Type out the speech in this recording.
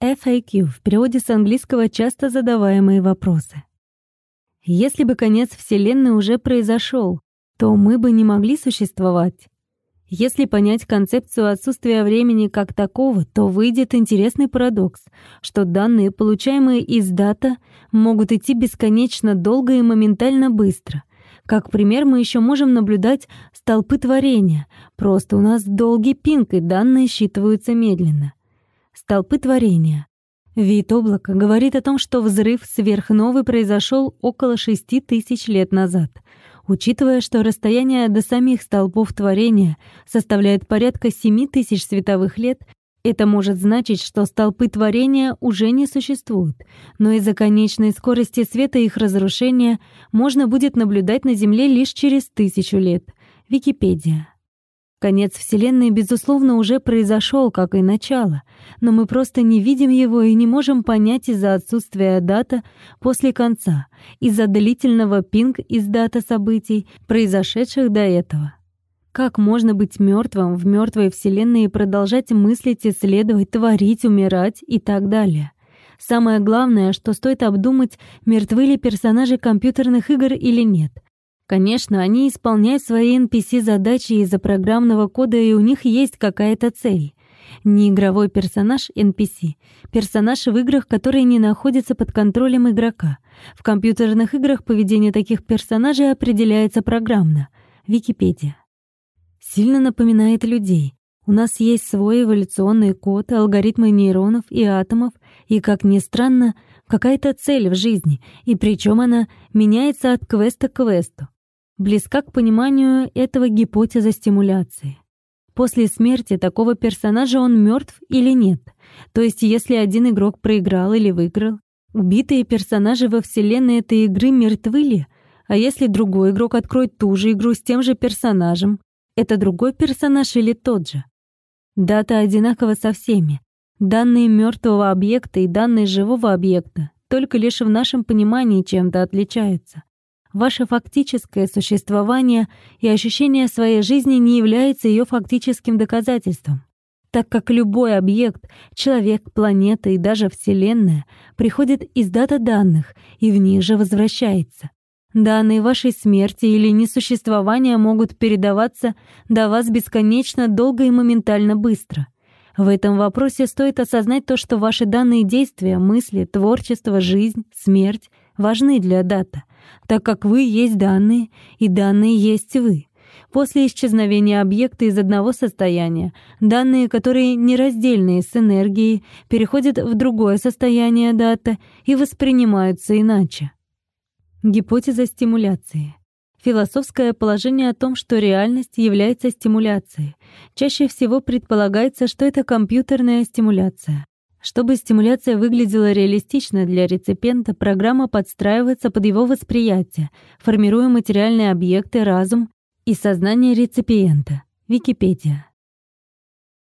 FAQ в переводе с английского часто задаваемые вопросы. Если бы конец Вселенной уже произошел, то мы бы не могли существовать. Если понять концепцию отсутствия времени как такого, то выйдет интересный парадокс, что данные, получаемые из дата, могут идти бесконечно долго и моментально быстро. Как пример мы еще можем наблюдать столпы творения, просто у нас долгий пинг, и данные считываются медленно. Столпы творения. Вид облака говорит о том, что взрыв сверхновой произошел около 6 тысяч лет назад — Учитывая, что расстояние до самих столпов творения составляет порядка 7 тысяч световых лет, это может значить, что столпы творения уже не существуют, но из-за конечной скорости света их разрушения можно будет наблюдать на Земле лишь через тысячу лет. Википедия. Конец Вселенной, безусловно, уже произошел, как и начало, но мы просто не видим его и не можем понять из-за отсутствия дата после конца, из-за длительного пинг из дата событий, произошедших до этого. Как можно быть мертвым в мертвой Вселенной и продолжать мыслить, исследовать, творить, умирать и так далее? Самое главное, что стоит обдумать, мертвы ли персонажи компьютерных игр или нет — Конечно, они исполняют свои NPC-задачи из-за программного кода, и у них есть какая-то цель. Не игровой персонаж NPC, персонаж в играх, которые не находятся под контролем игрока. В компьютерных играх поведение таких персонажей определяется программно. Википедия. Сильно напоминает людей. У нас есть свой эволюционный код, алгоритмы нейронов и атомов, и, как ни странно, какая-то цель в жизни, и причем она меняется от квеста к квесту близка к пониманию этого гипотеза стимуляции. После смерти такого персонажа он мертв или нет. То есть, если один игрок проиграл или выиграл, убитые персонажи во вселенной этой игры мертвы ли? А если другой игрок откроет ту же игру с тем же персонажем, это другой персонаж или тот же? Дата одинакова со всеми. Данные мертвого объекта и данные живого объекта только лишь в нашем понимании чем-то отличаются. Ваше фактическое существование и ощущение своей жизни не является ее фактическим доказательством, так как любой объект, человек, планета и даже Вселенная приходит из дата данных и в них же возвращается. Данные вашей смерти или несуществования могут передаваться до вас бесконечно долго и моментально быстро. В этом вопросе стоит осознать то, что ваши данные действия, мысли, творчество, жизнь, смерть важны для дата — так как вы есть данные, и данные есть вы. После исчезновения объекта из одного состояния, данные, которые нераздельные с энергией, переходят в другое состояние дата и воспринимаются иначе. Гипотеза стимуляции. Философское положение о том, что реальность является стимуляцией. Чаще всего предполагается, что это компьютерная стимуляция. Чтобы стимуляция выглядела реалистично для реципиента, программа подстраивается под его восприятие, формируя материальные объекты, разум и сознание реципиента. Википедия.